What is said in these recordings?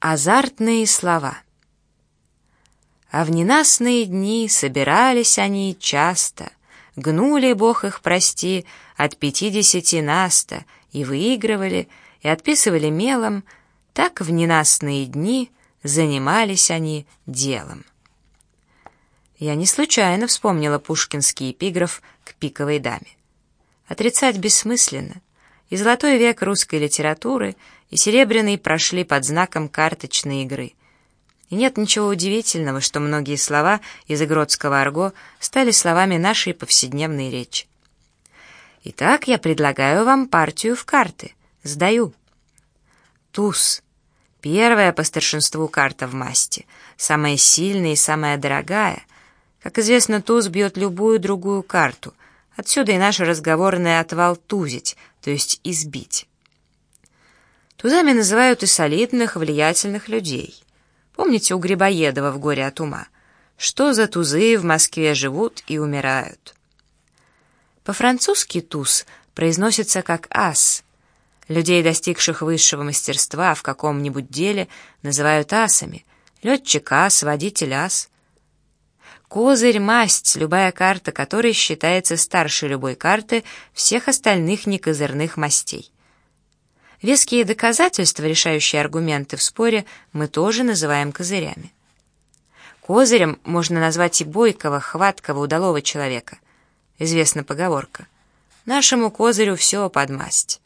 Азартные слова. А в ненастные дни собирались они часто, гнули, Бог их прости, от пятидесяти наста, и выигрывали, и отписывали мелом, так в ненастные дни занимались они делом. Я не случайно вспомнила пушкинский эпиграф к пиковой даме. Отрицать бессмысленно. И золотой век русской литературы — и серебряный прошли под знаком карточной игры. И нет ничего удивительного, что многие слова из игротского арго стали словами нашей повседневной речи. Итак, я предлагаю вам партию в карты. Сдаю. Туз. Первая по старшинству карта в масти. Самая сильная и самая дорогая. Как известно, туз бьет любую другую карту. Отсюда и наше разговорное отвал тузить, то есть избить. Тузами называют и солидных, влиятельных людей. Помните у Грибоедова в «Горе от ума»? Что за тузы в Москве живут и умирают? По-французски туз произносится как ас. Людей, достигших высшего мастерства в каком-нибудь деле, называют асами. Летчик ас, водитель ас. Козырь — масть, любая карта которой считается старше любой карты всех остальных некозырных мастей. Веские доказательства, решающие аргументы в споре, мы тоже называем козырями. Козырем можно назвать и бойкого, хваткого, удалого человека. Известна поговорка. Нашему козырю все под масть.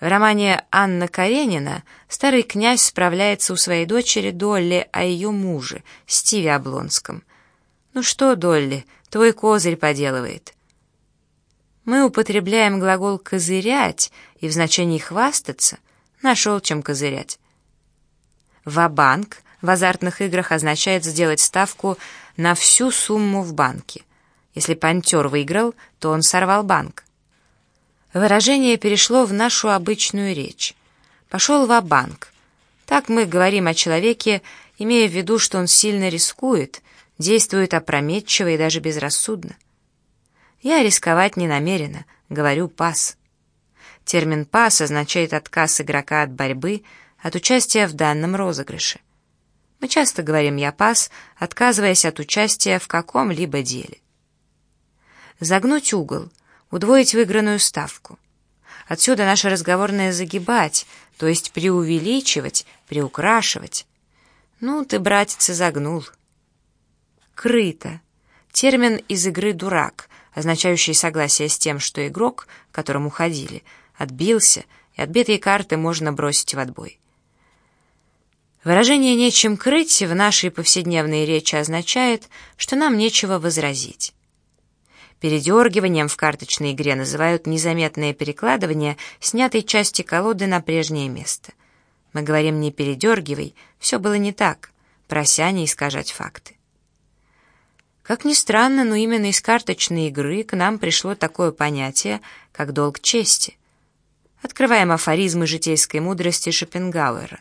В романе «Анна Каренина» старый князь справляется у своей дочери Долли о ее муже, Стиве Облонском. «Ну что, Долли, твой козырь поделывает?» Мы употребляем глагол «козырять» и в значении «хвастаться» нашел чем козырять. «Ва-банк» в азартных играх означает сделать ставку на всю сумму в банке. Если пантер выиграл, то он сорвал банк. Выражение перешло в нашу обычную речь. Пошел ва-банк. Так мы говорим о человеке, имея в виду, что он сильно рискует, действует опрометчиво и даже безрассудно. Я рисковать не намерена, говорю «пас». Термин «пас» означает отказ игрока от борьбы, от участия в данном розыгрыше. Мы часто говорим «я пас», отказываясь от участия в каком-либо деле. Загнуть угол, удвоить выигранную ставку. Отсюда наше разговорное «загибать», то есть преувеличивать, приукрашивать. Ну, ты, братец, загнул. Крыто. Термин из игры «дурак», означающий согласие с тем, что игрок, которому ходили, отбился, и отбитые карты можно бросить в отбой. Выражение «нечем крыть» в нашей повседневной речи означает, что нам нечего возразить. Передергиванием в карточной игре называют незаметное перекладывание снятой части колоды на прежнее место. Мы говорим «не передергивай», все было не так, прося не искажать факты. Как ни странно, но именно из карточной игры к нам пришло такое понятие, как долг чести. Открываем афоризмы житейской мудрости Шопенгауэра.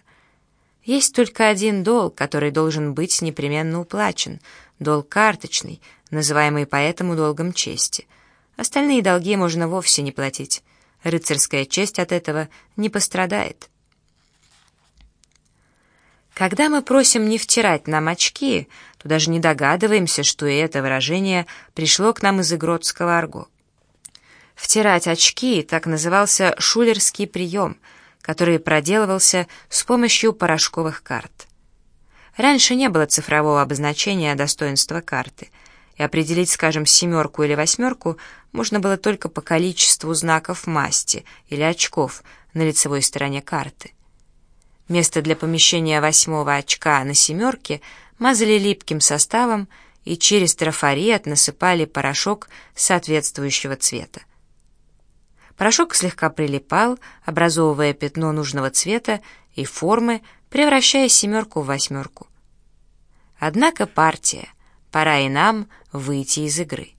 Есть только один долг, который должен быть непременно уплачен, долг карточный, называемый поэтому долгом чести. Остальные долги можно вовсе не платить. Рыцарская честь от этого не пострадает. Когда мы просим не втирать нам очки, то даже не догадываемся, что и это выражение пришло к нам из игротского арго. Втирать очки — так назывался шулерский прием, который проделывался с помощью порошковых карт. Раньше не было цифрового обозначения достоинства карты, и определить, скажем, семерку или восьмерку можно было только по количеству знаков масти или очков на лицевой стороне карты. Место для помещения восьмого очка на семерке мазали липким составом и через трафарет насыпали порошок соответствующего цвета. Порошок слегка прилипал, образовывая пятно нужного цвета и формы, превращая семерку в восьмерку. Однако партия, пора и нам выйти из игры.